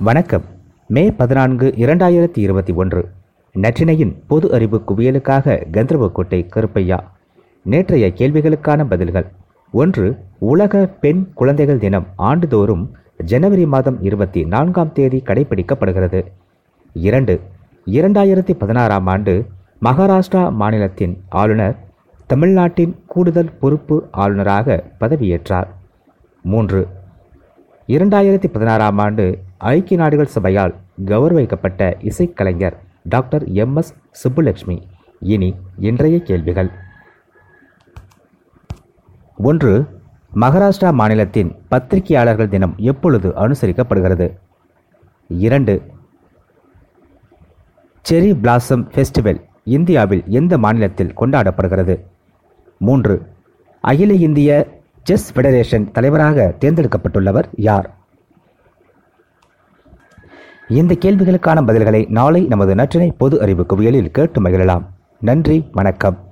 வணக்கம். மே பதினான்கு இரண்டாயிரத்தி இருபத்தி ஒன்று. நற்றினையின் பொது அறிவு குவியலுக்காக கந்தர்வக்கோட்டை கருப்பையா. நேற்றைய கேள்விகளுக்கான பதில்கள். ஒன்று உலக பெண் குழந்தைகள் தினம் ஆண்டுதோறும் ஜனவரி மாதம் இருபத்தி நான்காம் தேதி கடைபிடிக்கப்படுகிறது. இரண்டு இரண்டாயிரத்தி பதினாறாம் ஆண்டு மகாராஷ்டிரா மாநிலத்தின் ஆளுநர் தமிழ்நாட்டின் கூடுதல் பொறுப்பு ஆளுநராக பதவியேற்றார். மூன்று இரண்டாயிரத்தி பதினாறாம் ஆண்டு ஐக்கிய நாடுகள் சபையால் கௌரவிக்கப்பட்ட இசைக்கலைஞர் டாக்டர் எம் எஸ் சுப்புலட்சுமி. இனி இன்றைய கேள்விகள். ஒன்று மகாராஷ்டிரா மாநிலத்தின் பத்திரிகையாளர்கள் தினம் எப்பொழுது அனுசரிக்கப்படுகிறது? இரண்டு செரி பிளாசம் ஃபெஸ்டிவல் இந்தியாவில் எந்த மாநிலத்தில் கொண்டாடப்படுகிறது? மூன்று அகில இந்திய செஸ் ஃபெடரேஷன் தலைவராக தேர்ந்தெடுக்கப்பட்டுள்ளவர் யார்? இந்த கேள்விகளுக்கான பதில்களை நாளை நமது நற்றினை பொது அறிவு குவியலில் கேட்டு மகிழலாம். நன்றி வணக்கம்.